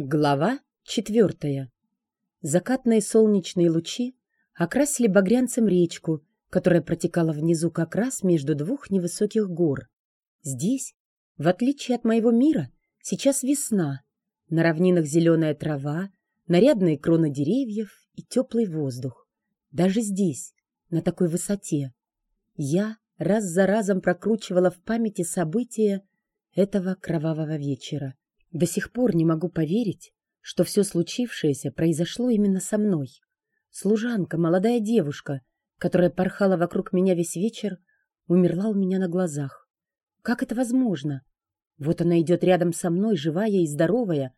Глава четвертая. Закатные солнечные лучи окрасили багрянцем речку, которая протекала внизу как раз между двух невысоких гор. Здесь, в отличие от моего мира, сейчас весна. На равнинах зеленая трава, нарядные кроны деревьев и теплый воздух. Даже здесь, на такой высоте. Я раз за разом прокручивала в памяти события этого кровавого вечера. До сих пор не могу поверить, что все случившееся произошло именно со мной. Служанка, молодая девушка, которая порхала вокруг меня весь вечер, умерла у меня на глазах. Как это возможно? Вот она идет рядом со мной, живая и здоровая,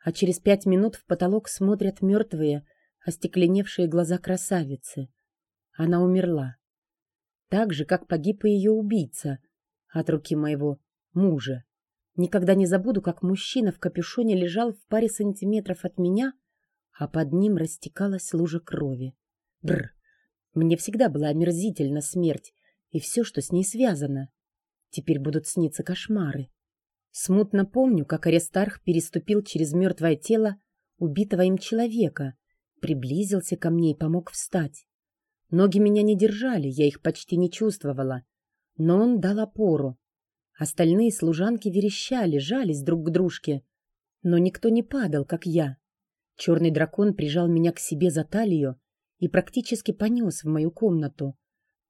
а через пять минут в потолок смотрят мертвые, остекленевшие глаза красавицы. Она умерла. Так же, как погиб и ее убийца от руки моего мужа. Никогда не забуду, как мужчина в капюшоне лежал в паре сантиметров от меня, а под ним растекалась лужа крови. Бр! Мне всегда была омерзительна смерть и все, что с ней связано. Теперь будут сниться кошмары. Смутно помню, как Аристарх переступил через мертвое тело убитого им человека, приблизился ко мне и помог встать. Ноги меня не держали, я их почти не чувствовала, но он дал опору, Остальные служанки верещали, жались друг к дружке. Но никто не падал, как я. Черный дракон прижал меня к себе за талию и практически понес в мою комнату.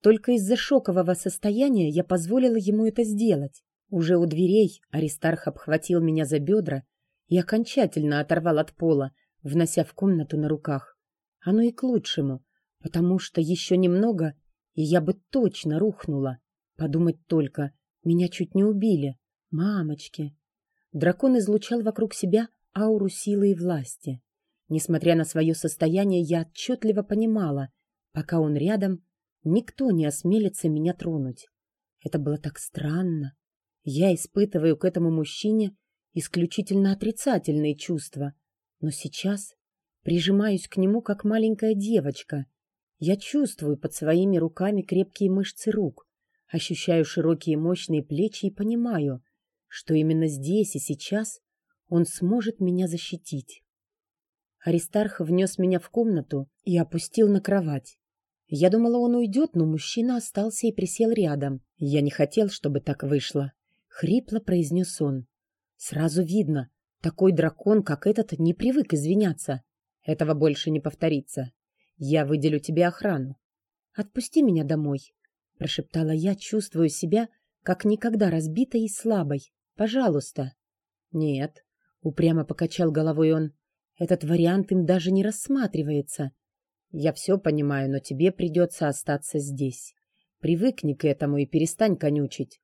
Только из-за шокового состояния я позволила ему это сделать. Уже у дверей Аристарх обхватил меня за бедра и окончательно оторвал от пола, внося в комнату на руках. Оно и к лучшему, потому что еще немного, и я бы точно рухнула. Подумать только — меня чуть не убили. Мамочки. Дракон излучал вокруг себя ауру силы и власти. Несмотря на свое состояние, я отчетливо понимала, пока он рядом, никто не осмелится меня тронуть. Это было так странно. Я испытываю к этому мужчине исключительно отрицательные чувства, но сейчас прижимаюсь к нему, как маленькая девочка. Я чувствую под своими руками крепкие мышцы рук, Ощущаю широкие мощные плечи и понимаю, что именно здесь и сейчас он сможет меня защитить. Аристарх внес меня в комнату и опустил на кровать. Я думала, он уйдет, но мужчина остался и присел рядом. Я не хотел, чтобы так вышло. Хрипло произнес он. Сразу видно, такой дракон, как этот, не привык извиняться. Этого больше не повторится. Я выделю тебе охрану. Отпусти меня домой. — прошептала я, чувствую себя как никогда разбитой и слабой. «Пожалуйста». «Нет», — упрямо покачал головой он, — «этот вариант им даже не рассматривается. Я все понимаю, но тебе придется остаться здесь. Привыкни к этому и перестань конючить.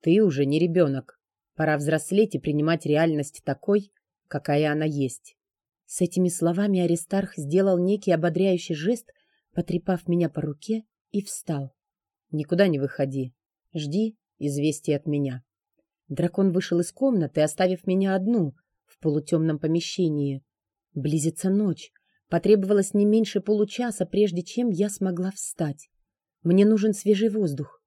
Ты уже не ребенок. Пора взрослеть и принимать реальность такой, какая она есть». С этими словами Аристарх сделал некий ободряющий жест, потрепав меня по руке, и встал. Никуда не выходи. Жди известия от меня. Дракон вышел из комнаты, оставив меня одну в полутемном помещении. Близится ночь. Потребовалось не меньше получаса, прежде чем я смогла встать. Мне нужен свежий воздух.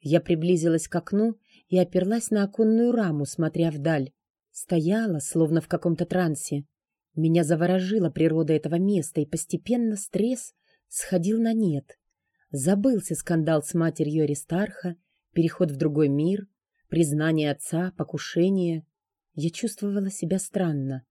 Я приблизилась к окну и оперлась на оконную раму, смотря вдаль. Стояла, словно в каком-то трансе. Меня заворожила природа этого места, и постепенно стресс сходил на нет. Забылся скандал с матерью Аристарха, переход в другой мир, признание отца, покушение. Я чувствовала себя странно.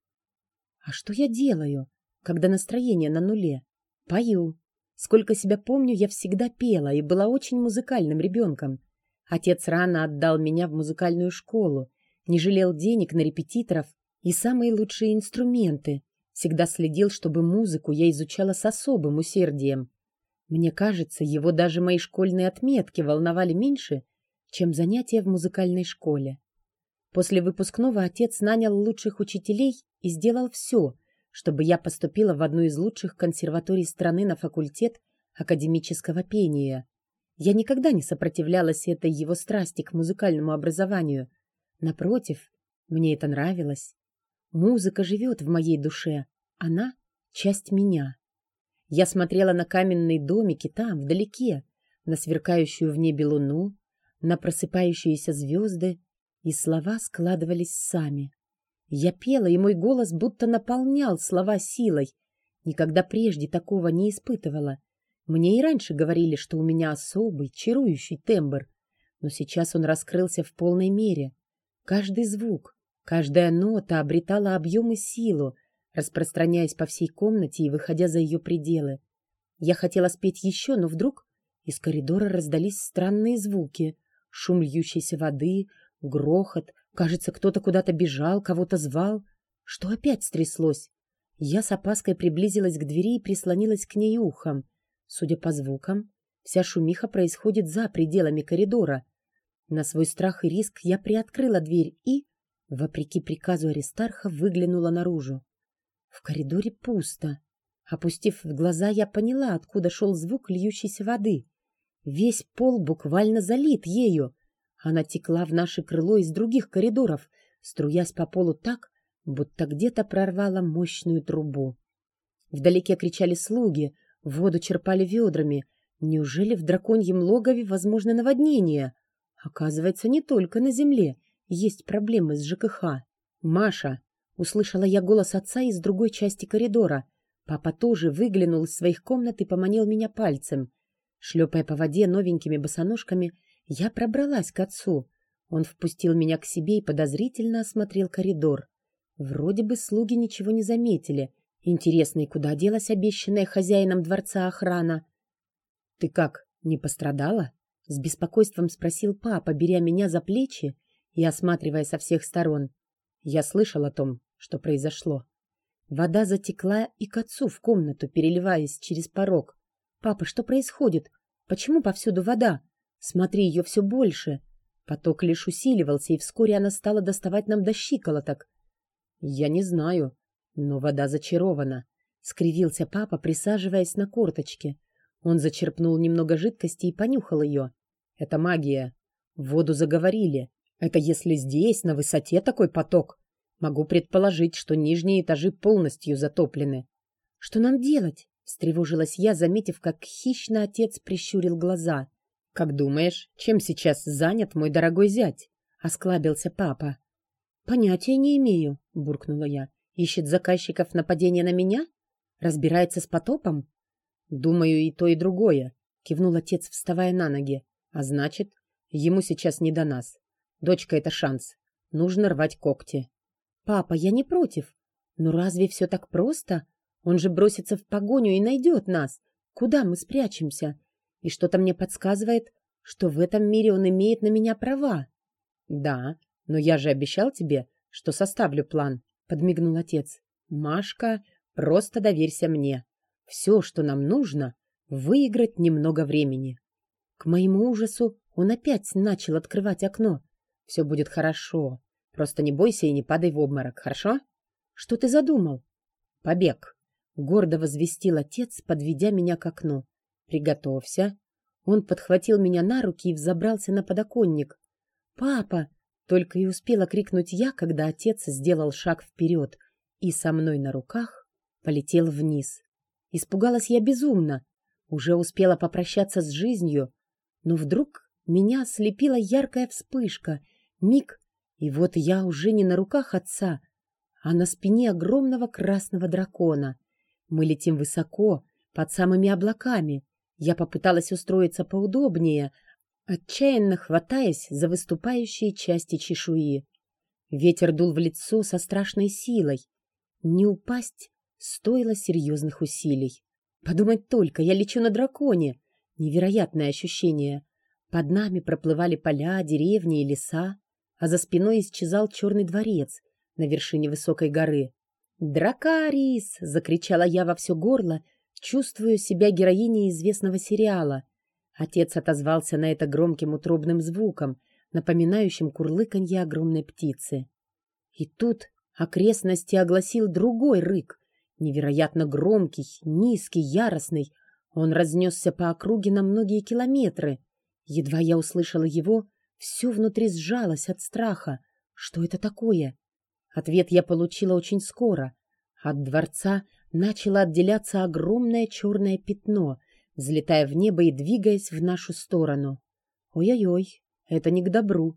А что я делаю, когда настроение на нуле? Пою. Сколько себя помню, я всегда пела и была очень музыкальным ребенком. Отец рано отдал меня в музыкальную школу, не жалел денег на репетиторов и самые лучшие инструменты. Всегда следил, чтобы музыку я изучала с особым усердием. Мне кажется, его даже мои школьные отметки волновали меньше, чем занятия в музыкальной школе. После выпускного отец нанял лучших учителей и сделал все, чтобы я поступила в одну из лучших консерваторий страны на факультет академического пения. Я никогда не сопротивлялась этой его страсти к музыкальному образованию. Напротив, мне это нравилось. Музыка живет в моей душе, она — часть меня. Я смотрела на каменные домики там, вдалеке, на сверкающую в небе луну, на просыпающиеся звезды, и слова складывались сами. Я пела, и мой голос будто наполнял слова силой. Никогда прежде такого не испытывала. Мне и раньше говорили, что у меня особый, чарующий тембр. Но сейчас он раскрылся в полной мере. Каждый звук, каждая нота обретала объем и силу, распространяясь по всей комнате и выходя за ее пределы. Я хотела спеть еще, но вдруг из коридора раздались странные звуки. Шум льющейся воды, грохот. Кажется, кто-то куда-то бежал, кого-то звал. Что опять стряслось? Я с опаской приблизилась к двери и прислонилась к ней ухом. Судя по звукам, вся шумиха происходит за пределами коридора. На свой страх и риск я приоткрыла дверь и, вопреки приказу Аристарха, выглянула наружу. В коридоре пусто. Опустив глаза, я поняла, откуда шел звук льющейся воды. Весь пол буквально залит ею. Она текла в наше крыло из других коридоров, струясь по полу так, будто где-то прорвала мощную трубу. Вдалеке кричали слуги, Воду черпали ведрами. Неужели в драконьем логове возможно наводнение? Оказывается, не только на земле есть проблемы с ЖКХ. «Маша!» — услышала я голос отца из другой части коридора. Папа тоже выглянул из своих комнат и поманил меня пальцем. Шлепая по воде новенькими босоножками, я пробралась к отцу. Он впустил меня к себе и подозрительно осмотрел коридор. Вроде бы слуги ничего не заметили, Интересно, и куда делась обещанная хозяином дворца охрана? — Ты как, не пострадала? — с беспокойством спросил папа, беря меня за плечи и осматривая со всех сторон. Я слышал о том, что произошло. Вода затекла и к отцу в комнату, переливаясь через порог. «Папа, что происходит? Почему повсюду вода? Смотри, ее все больше!» Поток лишь усиливался, и вскоре она стала доставать нам до щиколоток. «Я не знаю», но вода зачарована, — скривился папа, присаживаясь на корточке. Он зачерпнул немного жидкости и понюхал ее. Это магия. Воду заговорили. Это если здесь, на высоте, такой поток. Могу предположить, что нижние этажи полностью затоплены. — Что нам делать? — встревожилась я, заметив, как хищно отец прищурил глаза. — Как думаешь, чем сейчас занят мой дорогой зять? — осклабился папа. — Понятия не имею, — буркнула я. Ищет заказчиков нападения на меня? Разбирается с потопом? Думаю, и то, и другое, кивнул отец, вставая на ноги. А значит, ему сейчас не до нас. Дочка — это шанс. Нужно рвать когти. Папа, я не против. Но разве все так просто? Он же бросится в погоню и найдет нас. Куда мы спрячемся? И что-то мне подсказывает, что в этом мире он имеет на меня права. Да, но я же обещал тебе, что составлю план подмигнул отец. Машка, просто доверься мне. Все, что нам нужно, выиграть немного времени. К моему ужасу он опять начал открывать окно. Все будет хорошо. Просто не бойся и не падай в обморок, хорошо? Что ты задумал? Побег. Гордо возвестил отец, подведя меня к окну. Приготовься. Он подхватил меня на руки и взобрался на подоконник. «Папа, только и успела крикнуть я, когда отец сделал шаг вперед и со мной на руках полетел вниз. Испугалась я безумно, уже успела попрощаться с жизнью, но вдруг меня ослепила яркая вспышка, миг, и вот я уже не на руках отца, а на спине огромного красного дракона. Мы летим высоко, под самыми облаками. Я попыталась устроиться поудобнее, отчаянно хватаясь за выступающие части чешуи. Ветер дул в лицо со страшной силой. Не упасть стоило серьезных усилий. Подумать только, я лечу на драконе. Невероятное ощущение. Под нами проплывали поля, деревни и леса, а за спиной исчезал черный дворец на вершине высокой горы. «Дракарис!» — закричала я во все горло, чувствуя себя героиней известного сериала — Отец отозвался на это громким утробным звуком, напоминающим курлыканье огромной птицы. И тут окрестности огласил другой рык, невероятно громкий, низкий, яростный. Он разнесся по округе на многие километры. Едва я услышала его, все внутри сжалось от страха. Что это такое? Ответ я получила очень скоро. От дворца начало отделяться огромное черное пятно — взлетая в небо и двигаясь в нашу сторону. Ой-ой-ой, это не к добру.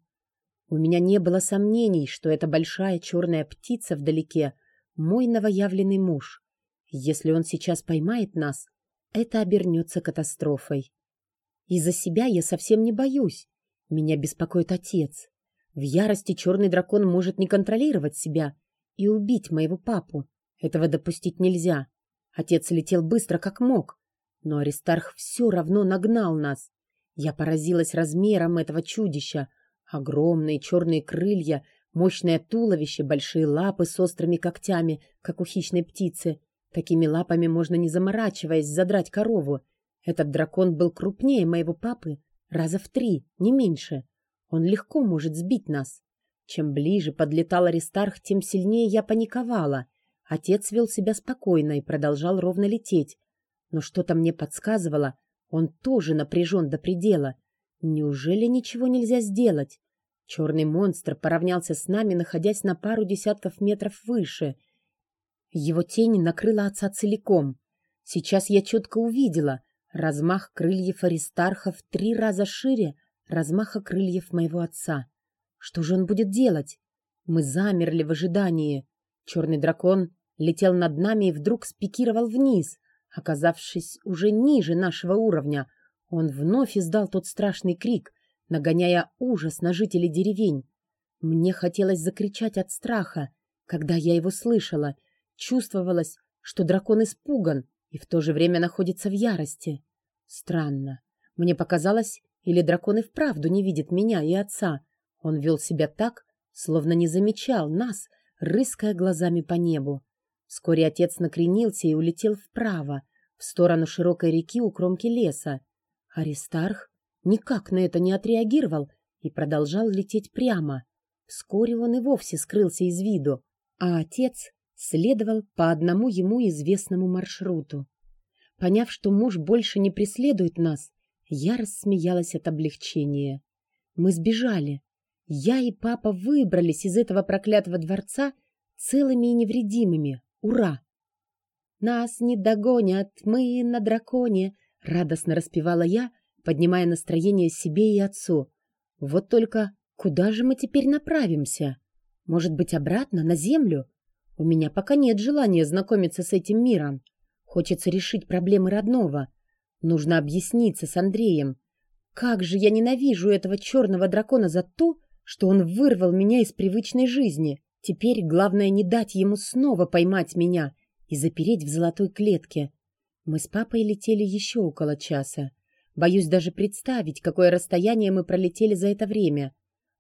У меня не было сомнений, что эта большая черная птица вдалеке — мой новоявленный муж. Если он сейчас поймает нас, это обернется катастрофой. Из-за себя я совсем не боюсь. Меня беспокоит отец. В ярости черный дракон может не контролировать себя и убить моего папу. Этого допустить нельзя. Отец летел быстро, как мог. Но Аристарх все равно нагнал нас. Я поразилась размером этого чудища. Огромные черные крылья, мощное туловище, большие лапы с острыми когтями, как у хищной птицы. Такими лапами можно, не заморачиваясь, задрать корову. Этот дракон был крупнее моего папы раза в три, не меньше. Он легко может сбить нас. Чем ближе подлетал Аристарх, тем сильнее я паниковала. Отец вел себя спокойно и продолжал ровно лететь. Но что-то мне подсказывало, он тоже напряжен до предела. Неужели ничего нельзя сделать? Черный монстр поравнялся с нами, находясь на пару десятков метров выше. Его тень накрыла отца целиком. Сейчас я четко увидела. Размах крыльев Аристарха в три раза шире размаха крыльев моего отца. Что же он будет делать? Мы замерли в ожидании. Черный дракон летел над нами и вдруг спикировал вниз. Оказавшись уже ниже нашего уровня, он вновь издал тот страшный крик, нагоняя ужас на жителей деревень. Мне хотелось закричать от страха, когда я его слышала. Чувствовалось, что дракон испуган и в то же время находится в ярости. Странно. Мне показалось, или дракон и вправду не видит меня и отца. Он вел себя так, словно не замечал нас, рыская глазами по небу. Вскоре отец накренился и улетел вправо, в сторону широкой реки у кромки леса. Аристарх никак на это не отреагировал и продолжал лететь прямо. Вскоре он и вовсе скрылся из виду, а отец следовал по одному ему известному маршруту. Поняв, что муж больше не преследует нас, я рассмеялась от облегчения. Мы сбежали. Я и папа выбрались из этого проклятого дворца целыми и невредимыми. Ура! Нас не догонят, мы на драконе, радостно распевала я, поднимая настроение себе и отцу. Вот только куда же мы теперь направимся? Может быть, обратно на землю? У меня пока нет желания знакомиться с этим миром. Хочется решить проблемы родного. Нужно объясниться с Андреем. Как же я ненавижу этого черного дракона за то, что он вырвал меня из привычной жизни. Теперь главное не дать ему снова поймать меня и запереть в золотой клетке. Мы с папой летели еще около часа. Боюсь даже представить, какое расстояние мы пролетели за это время.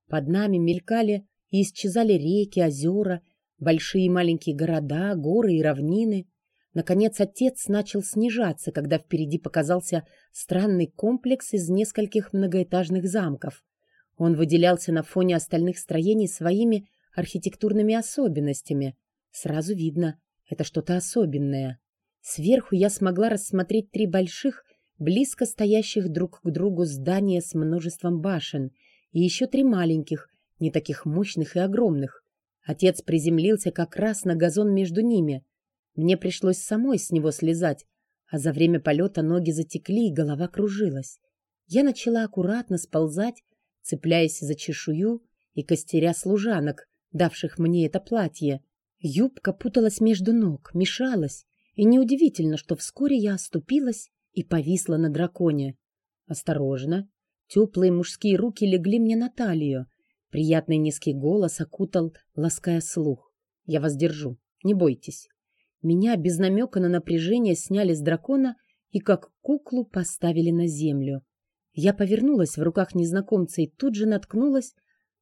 Под нами мелькали и исчезали реки, озера, большие и маленькие города, горы и равнины. Наконец отец начал снижаться, когда впереди показался странный комплекс из нескольких многоэтажных замков. Он выделялся на фоне остальных строений своими архитектурными особенностями. Сразу видно, это что-то особенное. Сверху я смогла рассмотреть три больших, близко стоящих друг к другу здания с множеством башен и еще три маленьких, не таких мощных и огромных. Отец приземлился как раз на газон между ними — мне пришлось самой с него слезать, а за время полета ноги затекли и голова кружилась. Я начала аккуратно сползать, цепляясь за чешую и костеря служанок, давших мне это платье. Юбка путалась между ног, мешалась, и неудивительно, что вскоре я оступилась и повисла на драконе. Осторожно. Теплые мужские руки легли мне на талию. Приятный низкий голос окутал, лаская слух. «Я вас держу. Не бойтесь». Меня без намека на напряжение сняли с дракона и как куклу поставили на землю. Я повернулась в руках незнакомца и тут же наткнулась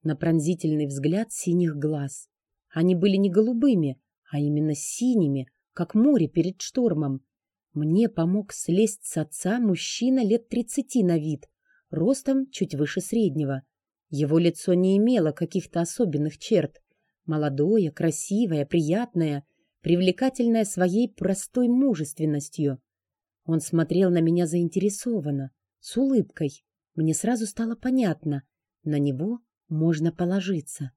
на пронзительный взгляд синих глаз. Они были не голубыми, а именно синими, как море перед штормом. Мне помог слезть с отца мужчина лет тридцати на вид, ростом чуть выше среднего. Его лицо не имело каких-то особенных черт. Молодое, красивое, приятное, привлекательная своей простой мужественностью. Он смотрел на меня заинтересованно, с улыбкой. Мне сразу стало понятно, на него можно положиться.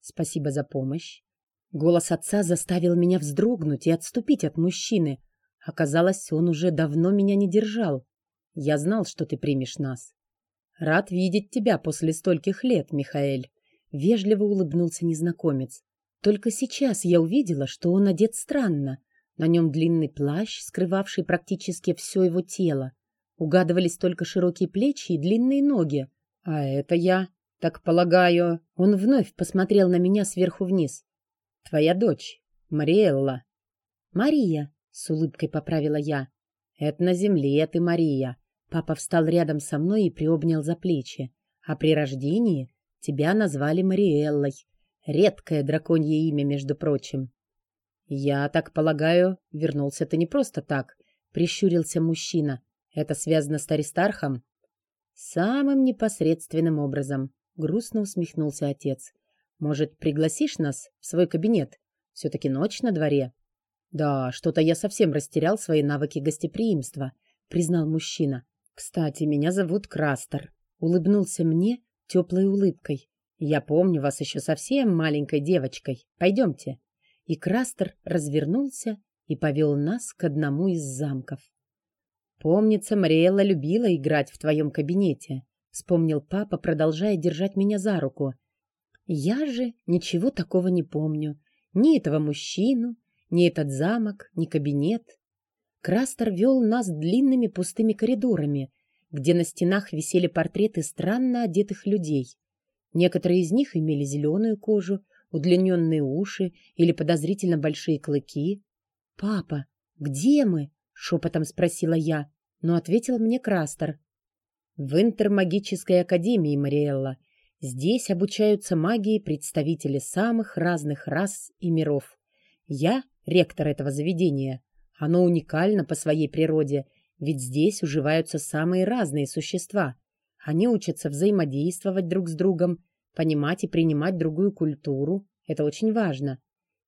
Спасибо за помощь. Голос отца заставил меня вздрогнуть и отступить от мужчины. Оказалось, он уже давно меня не держал. Я знал, что ты примешь нас. Рад видеть тебя после стольких лет, Михаэль. Вежливо улыбнулся незнакомец. Только сейчас я увидела, что он одет странно. На нем длинный плащ, скрывавший практически все его тело. Угадывались только широкие плечи и длинные ноги. А это я, так полагаю... Он вновь посмотрел на меня сверху вниз. Твоя дочь, Мариэлла. Мария, с улыбкой поправила я. Это на земле ты, Мария. Папа встал рядом со мной и приобнял за плечи. А при рождении тебя назвали Мариэллой. Редкое драконье имя, между прочим. Я так полагаю, вернулся ты не просто так, прищурился мужчина. Это связано с Аристархом? Самым непосредственным образом, грустно усмехнулся отец. Может, пригласишь нас в свой кабинет? Все-таки ночь на дворе. Да, что-то я совсем растерял свои навыки гостеприимства, признал мужчина. Кстати, меня зовут Крастер. Улыбнулся мне теплой улыбкой. Я помню вас еще совсем маленькой девочкой. Пойдемте. И Крастер развернулся и повел нас к одному из замков. Помнится, Мариэлла любила играть в твоем кабинете, вспомнил папа, продолжая держать меня за руку. Я же ничего такого не помню. Ни этого мужчину, ни этот замок, ни кабинет. Крастер вел нас длинными пустыми коридорами, где на стенах висели портреты странно одетых людей. Некоторые из них имели зеленую кожу, удлиненные уши или подозрительно большие клыки. «Папа, где мы?» — шепотом спросила я, но ответил мне Крастер. «В Интермагической академии, Мариэлла. Здесь обучаются магии представители самых разных рас и миров. Я — ректор этого заведения. Оно уникально по своей природе, ведь здесь уживаются самые разные существа. Они учатся взаимодействовать друг с другом, понимать и принимать другую культуру. Это очень важно.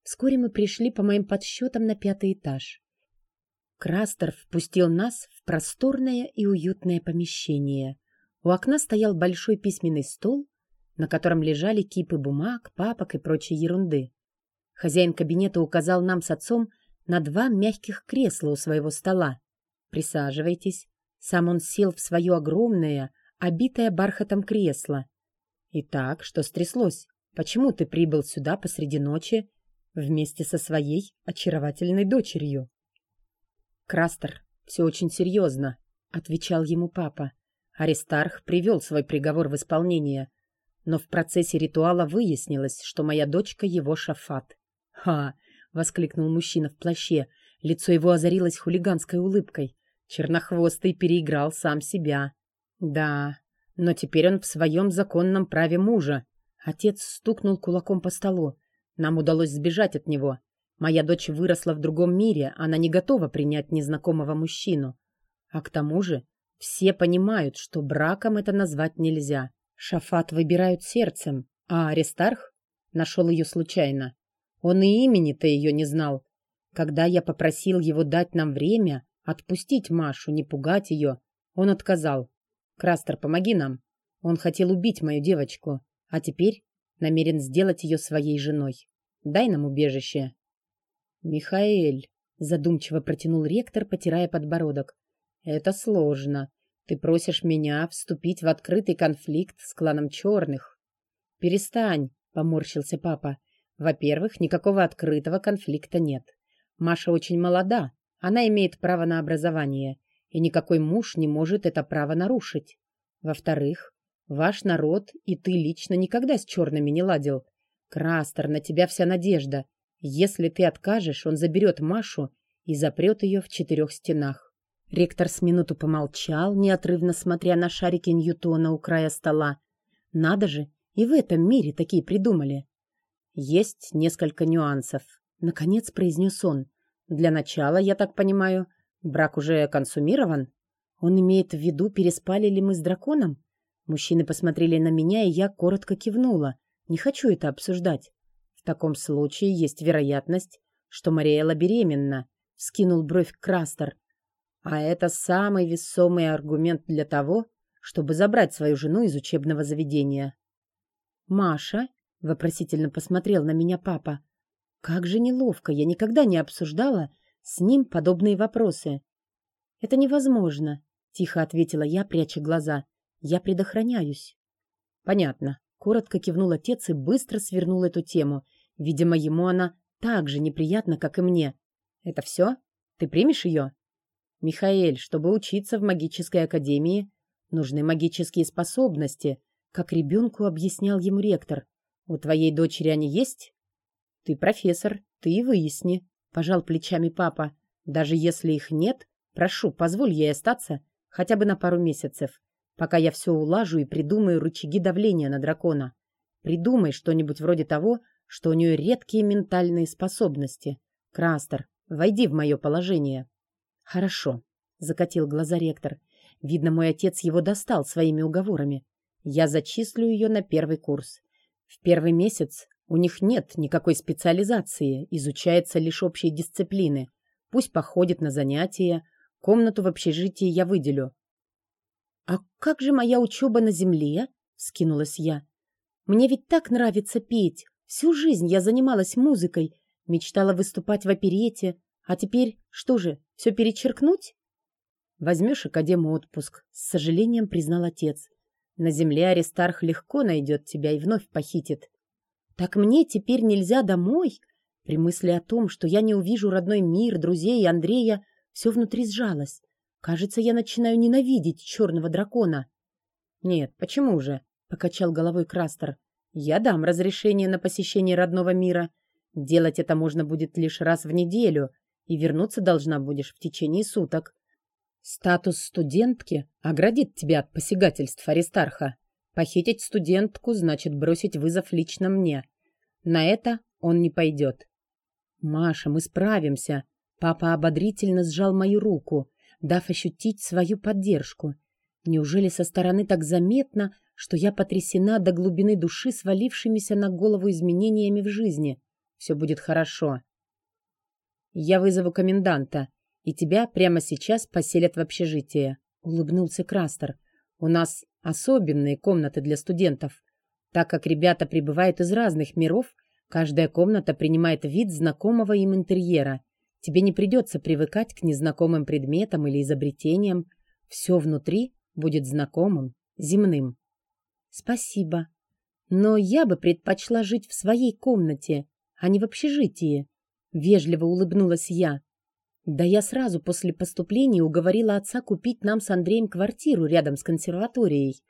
Вскоре мы пришли по моим подсчетам на пятый этаж. Крастер впустил нас в просторное и уютное помещение. У окна стоял большой письменный стол, на котором лежали кипы бумаг, папок и прочей ерунды. Хозяин кабинета указал нам с отцом на два мягких кресла у своего стола. «Присаживайтесь». Сам он сел в свое огромное, обитое бархатом кресло. «Итак, что стряслось? Почему ты прибыл сюда посреди ночи вместе со своей очаровательной дочерью?» «Крастер, все очень серьезно», — отвечал ему папа. Аристарх привел свой приговор в исполнение, но в процессе ритуала выяснилось, что моя дочка его шафат. «Ха!» — воскликнул мужчина в плаще. Лицо его озарилось хулиганской улыбкой. Чернохвостый переиграл сам себя. «Да, но теперь он в своем законном праве мужа». Отец стукнул кулаком по столу. «Нам удалось сбежать от него. Моя дочь выросла в другом мире, она не готова принять незнакомого мужчину. А к тому же все понимают, что браком это назвать нельзя. Шафат выбирают сердцем, а Аристарх нашел ее случайно. Он и имени-то ее не знал. Когда я попросил его дать нам время, отпустить Машу, не пугать ее, он отказал. «Крастер, помоги нам. Он хотел убить мою девочку, а теперь намерен сделать ее своей женой. Дай нам убежище». «Михаэль», — задумчиво протянул ректор, потирая подбородок, — «это сложно. Ты просишь меня вступить в открытый конфликт с кланом черных». «Перестань», — поморщился папа. Во-первых, никакого открытого конфликта нет. Маша очень молода, она имеет право на образование, и никакой муж не может это право нарушить. Во-вторых, ваш народ и ты лично никогда с черными не ладил. Крастер, на тебя вся надежда. Если ты откажешь, он заберет Машу и запрет ее в четырех стенах. Ректор с минуту помолчал, неотрывно смотря на шарики Ньютона у края стола. Надо же, и в этом мире такие придумали. Есть несколько нюансов. Наконец произнес он. Для начала, я так понимаю, брак уже консумирован? Он имеет в виду, переспали ли мы с драконом? Мужчины посмотрели на меня, и я коротко кивнула. Не хочу это обсуждать. В таком случае есть вероятность, что Мариэла беременна, скинул бровь Крастер. А это самый весомый аргумент для того, чтобы забрать свою жену из учебного заведения. Маша Вопросительно посмотрел на меня папа. Как же неловко, я никогда не обсуждала с ним подобные вопросы. Это невозможно, тихо ответила я, пряча глаза. Я предохраняюсь. Понятно, коротко кивнул отец и быстро свернул эту тему. Видимо, ему она так же неприятна, как и мне. «Это все? Ты примешь ее?» «Михаэль, чтобы учиться в магической академии, нужны магические способности», как ребенку объяснял ему ректор. «У твоей дочери они есть?» «Ты профессор, ты и выясни», — пожал плечами папа. «Даже если их нет, прошу, позволь ей остаться хотя бы на пару месяцев, пока я все улажу и придумаю рычаги давления на дракона. Придумай что-нибудь вроде того, что у нее редкие ментальные способности. Крастер, войди в мое положение». «Хорошо», — закатил глаза ректор. «Видно, мой отец его достал своими уговорами. Я зачислю ее на первый курс. В первый месяц у них нет никакой специализации, изучается лишь общие дисциплины. Пусть походит на занятия, комнату в общежитии я выделю. «А как же моя учеба на земле?» — скинулась я. «Мне ведь так нравится петь. Всю жизнь я занималась музыкой, мечтала выступать в оперете. А теперь что же, все перечеркнуть?» «Возьмешь академ отпуск», — с сожалением признал отец. «На земле Аристарх легко найдет тебя и вновь похитит. Так мне теперь нельзя домой? При мысли о том, что я не увижу родной мир, друзей и Андрея, все внутри сжалось. Кажется, я начинаю ненавидеть черного дракона. Нет, почему же? Покачал головой Крастер. Я дам разрешение на посещение родного мира. Делать это можно будет лишь раз в неделю, и вернуться должна будешь в течение суток. Статус студентки оградит тебя от посягательств Аристарха. Похитить студентку значит бросить вызов лично мне. На это он не пойдет. «Маша, мы справимся!» Папа ободрительно сжал мою руку, дав ощутить свою поддержку. Неужели со стороны так заметно, что я потрясена до глубины души свалившимися на голову изменениями в жизни? Все будет хорошо. Я вызову коменданта, и тебя прямо сейчас поселят в общежитие, — улыбнулся Крастер. У нас особенные комнаты для студентов. Так как ребята прибывают из разных миров, каждая комната принимает вид знакомого им интерьера. Тебе не придется привыкать к незнакомым предметам или изобретениям. Все внутри будет знакомым, земным. Спасибо. Но я бы предпочла жить в своей комнате, а не в общежитии. Вежливо улыбнулась я. Да я сразу после поступления уговорила отца купить нам с Андреем квартиру рядом с консерваторией.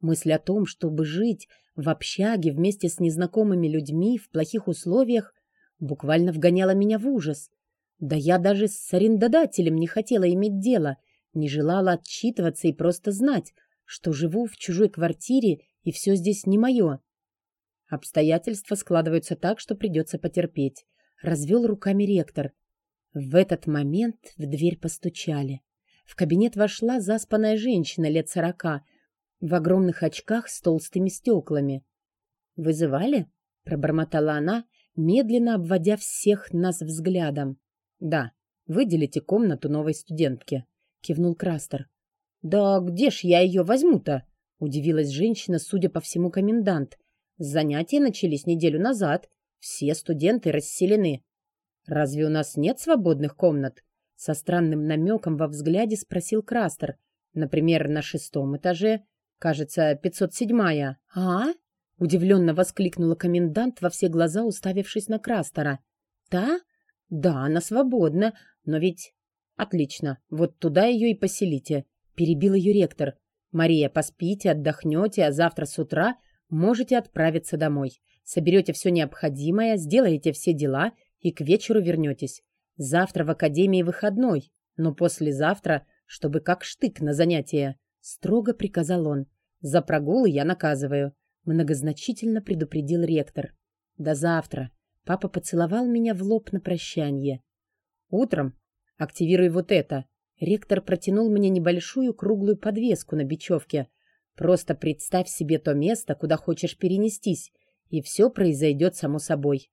Мысль о том, чтобы жить в общаге вместе с незнакомыми людьми в плохих условиях, буквально вгоняла меня в ужас. Да я даже с арендодателем не хотела иметь дело, не желала отчитываться и просто знать, что живу в чужой квартире и все здесь не мое. Обстоятельства складываются так, что придется потерпеть. Развел руками ректор. В этот момент в дверь постучали. В кабинет вошла заспанная женщина лет сорока, в огромных очках с толстыми стеклами. «Вызывали?» — пробормотала она, медленно обводя всех нас взглядом. «Да, выделите комнату новой студентке», — кивнул Крастер. «Да где ж я ее возьму-то?» — удивилась женщина, судя по всему, комендант. «Занятия начались неделю назад. Все студенты расселены. «Разве у нас нет свободных комнат?» Со странным намеком во взгляде спросил Крастер. «Например, на шестом этаже, кажется, 507-я». «А?» — удивленно воскликнула комендант во все глаза, уставившись на Крастера. «Да? Да, она свободна, но ведь...» «Отлично, вот туда ее и поселите», — перебил ее ректор. «Мария, поспите, отдохнете, а завтра с утра можете отправиться домой. Соберете все необходимое, сделаете все дела — и к вечеру вернетесь. Завтра в академии выходной, но послезавтра, чтобы как штык на занятия. Строго приказал он. За прогулы я наказываю. Многозначительно предупредил ректор. До завтра. Папа поцеловал меня в лоб на прощание. Утром активируй вот это. Ректор протянул мне небольшую круглую подвеску на бечевке. Просто представь себе то место, куда хочешь перенестись, и все произойдет само собой.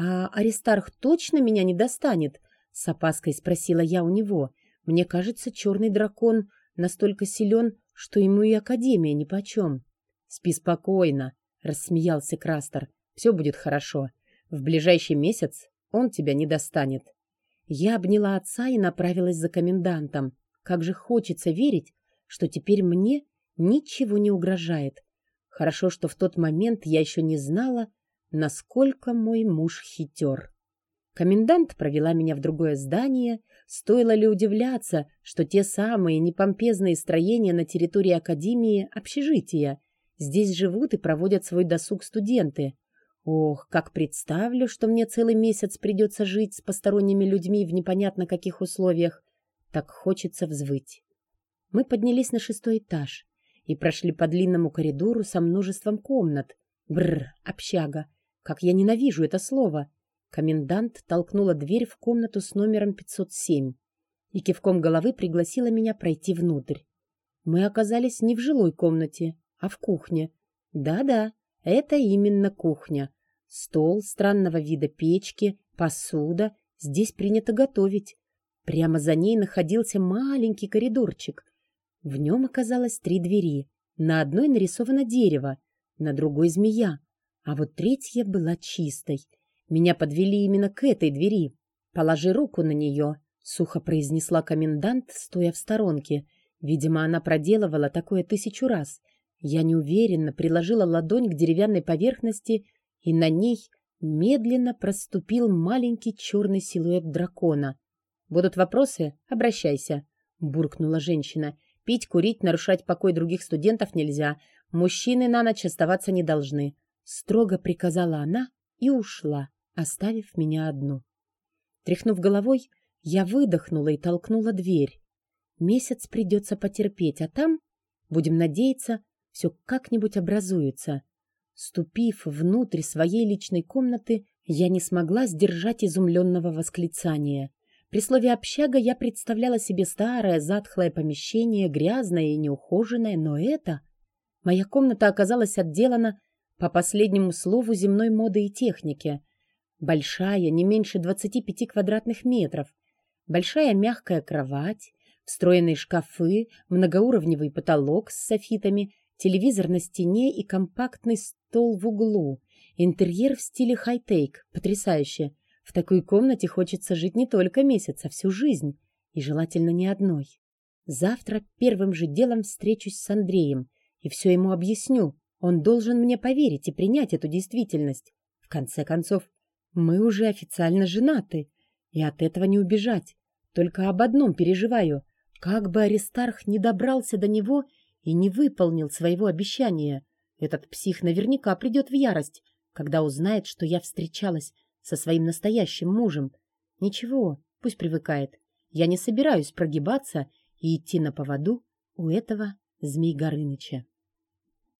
«А Аристарх точно меня не достанет?» — с опаской спросила я у него. «Мне кажется, черный дракон настолько силен, что ему и Академия нипочем». «Спи спокойно», — рассмеялся Крастер. «Все будет хорошо. В ближайший месяц он тебя не достанет». Я обняла отца и направилась за комендантом. Как же хочется верить, что теперь мне ничего не угрожает. Хорошо, что в тот момент я еще не знала, насколько мой муж хитер. Комендант провела меня в другое здание. Стоило ли удивляться, что те самые непомпезные строения на территории Академии – общежития. Здесь живут и проводят свой досуг студенты. Ох, как представлю, что мне целый месяц придется жить с посторонними людьми в непонятно каких условиях. Так хочется взвыть. Мы поднялись на шестой этаж и прошли по длинному коридору со множеством комнат. Бррр, общага. Как я ненавижу это слово. Комендант толкнула дверь в комнату с номером 507 и кивком головы пригласила меня пройти внутрь. Мы оказались не в жилой комнате, а в кухне. Да-да, это именно кухня. Стол странного вида печки, посуда. Здесь принято готовить. Прямо за ней находился маленький коридорчик. В нем оказалось три двери. На одной нарисовано дерево, на другой змея, а вот третья была чистой — меня подвели именно к этой двери. Положи руку на нее, сухо произнесла комендант, стоя в сторонке. Видимо, она проделывала такое тысячу раз. Я неуверенно приложила ладонь к деревянной поверхности, и на ней медленно проступил маленький черный силуэт дракона. «Будут вопросы? Обращайся», — буркнула женщина. «Пить, курить, нарушать покой других студентов нельзя. Мужчины на ночь оставаться не должны», — строго приказала она и ушла оставив меня одну. Тряхнув головой, я выдохнула и толкнула дверь. Месяц придется потерпеть, а там, будем надеяться, все как-нибудь образуется. Ступив внутрь своей личной комнаты, я не смогла сдержать изумленного восклицания. При слове «общага» я представляла себе старое, затхлое помещение, грязное и неухоженное, но это... Моя комната оказалась отделана по последнему слову земной моды и техники. Большая, не меньше 25 квадратных метров. Большая мягкая кровать, встроенные шкафы, многоуровневый потолок с софитами, телевизор на стене и компактный стол в углу. Интерьер в стиле хай-тейк. Потрясающе. В такой комнате хочется жить не только месяц, а всю жизнь. И желательно не одной. Завтра первым же делом встречусь с Андреем и все ему объясню. Он должен мне поверить и принять эту действительность. В конце концов, мы уже официально женаты, и от этого не убежать. Только об одном переживаю. Как бы Аристарх не добрался до него и не выполнил своего обещания. Этот псих наверняка придет в ярость, когда узнает, что я встречалась со своим настоящим мужем. Ничего, пусть привыкает. Я не собираюсь прогибаться и идти на поводу у этого Змей Горыныча.